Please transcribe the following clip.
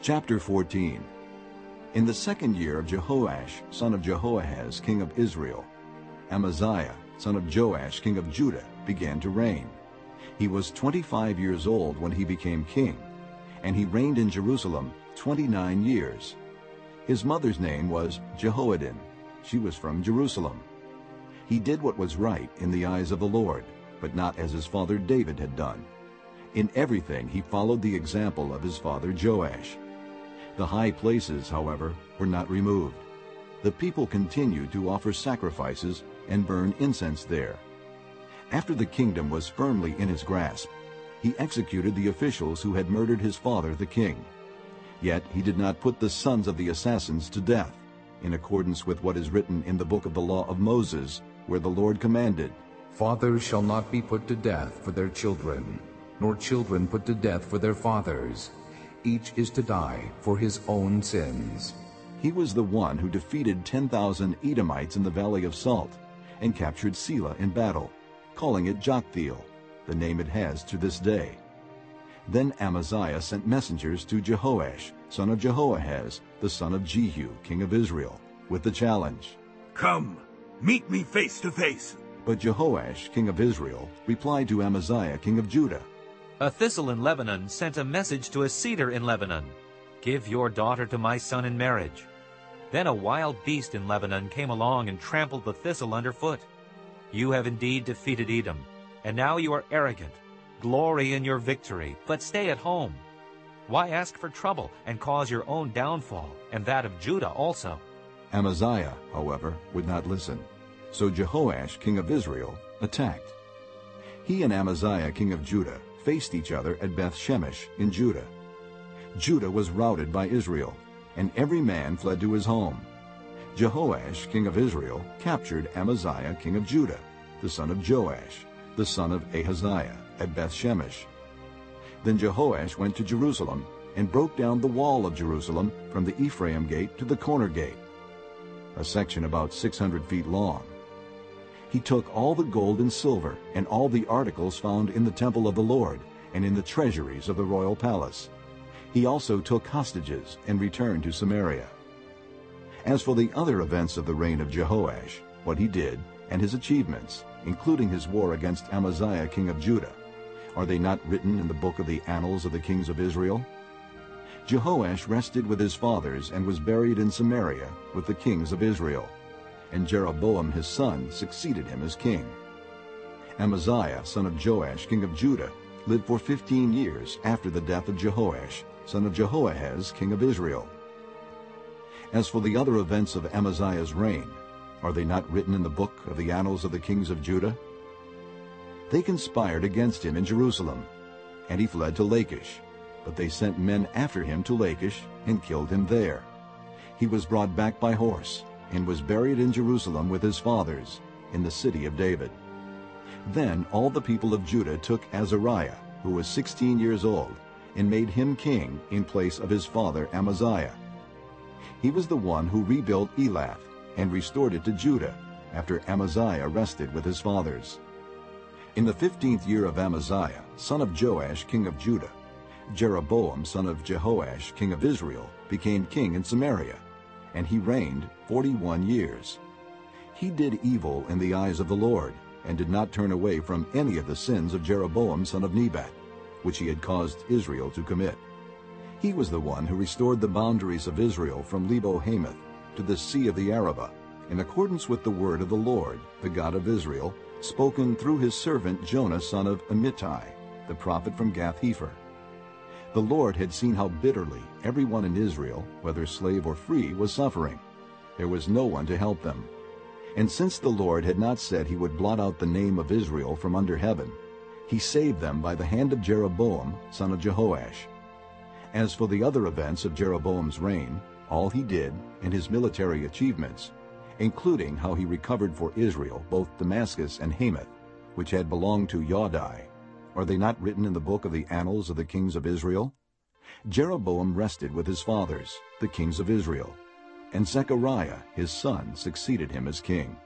Chapter 14 In the second year of Jehoash, son of Jehoahaz, king of Israel, Amaziah, son of Joash, king of Judah, began to reign. He was 25 years old when he became king, and he reigned in Jerusalem 29 years. His mother's name was Jehoaddan. She was from Jerusalem. He did what was right in the eyes of the Lord, but not as his father David had done. In everything he followed the example of his father Joash. The high places, however, were not removed. The people continued to offer sacrifices and burn incense there. After the kingdom was firmly in his grasp, he executed the officials who had murdered his father the king. Yet he did not put the sons of the assassins to death, in accordance with what is written in the book of the law of Moses, where the Lord commanded, Fathers shall not be put to death for their children, nor children put to death for their fathers. Each is to die for his own sins. He was the one who defeated 10,000 Edomites in the Valley of Salt and captured Sela in battle calling it Joktheel, the name it has to this day. Then Amaziah sent messengers to Jehoash, son of Jehoahaz, the son of Jehu, king of Israel, with the challenge, Come, meet me face to face. But Jehoash, king of Israel, replied to Amaziah, king of Judah, A thistle in Lebanon sent a message to a cedar in Lebanon, Give your daughter to my son in marriage. Then a wild beast in Lebanon came along and trampled the thistle underfoot. You have indeed defeated Edom, and now you are arrogant. Glory in your victory, but stay at home. Why ask for trouble and cause your own downfall, and that of Judah also? Amaziah, however, would not listen. So Jehoash, king of Israel, attacked. He and Amaziah, king of Judah, faced each other at Beth Shemesh in Judah. Judah was routed by Israel, and every man fled to his home. Jehoash, king of Israel, captured Amaziah, king of Judah, the son of Joash, the son of Ahaziah, at Beth Shemesh. Then Jehoash went to Jerusalem and broke down the wall of Jerusalem from the Ephraim gate to the corner gate, a section about 600 feet long. He took all the gold and silver and all the articles found in the temple of the Lord and in the treasuries of the royal palace. He also took hostages and returned to Samaria. As for the other events of the reign of Jehoash, what he did, and his achievements, including his war against Amaziah king of Judah, are they not written in the book of the annals of the kings of Israel? Jehoash rested with his fathers and was buried in Samaria with the kings of Israel. And Jeroboam his son succeeded him as king. Amaziah, son of Joash, king of Judah, lived for fifteen years after the death of Jehoash, son of Jehoahaz, king of Israel. As for the other events of Amaziah's reign, are they not written in the book of the annals of the kings of Judah? They conspired against him in Jerusalem, and he fled to Lachish. But they sent men after him to Lachish and killed him there. He was brought back by horse and was buried in Jerusalem with his fathers in the city of David. Then all the people of Judah took Azariah, who was 16 years old, and made him king in place of his father Amaziah. He was the one who rebuilt Elath and restored it to Judah after Amaziah rested with his fathers. In the fifteenth year of Amaziah, son of Joash, king of Judah, Jeroboam, son of Jehoash, king of Israel, became king in Samaria, and he reigned forty-one years. He did evil in the eyes of the Lord, and did not turn away from any of the sins of Jeroboam, son of Nebat, which he had caused Israel to commit. He was the one who restored the boundaries of Israel from Lebo Hamath to the Sea of the Arabah, in accordance with the word of the Lord, the God of Israel, spoken through his servant Jonah son of Amittai, the prophet from Gath-hepher. The Lord had seen how bitterly everyone in Israel, whether slave or free, was suffering. There was no one to help them. And since the Lord had not said he would blot out the name of Israel from under heaven, he saved them by the hand of Jeroboam, son of Jehoash. As for the other events of Jeroboam's reign, all he did, and his military achievements, including how he recovered for Israel both Damascus and Hamath, which had belonged to Yaudi, are they not written in the book of the annals of the kings of Israel? Jeroboam rested with his fathers, the kings of Israel, and Zechariah his son succeeded him as king.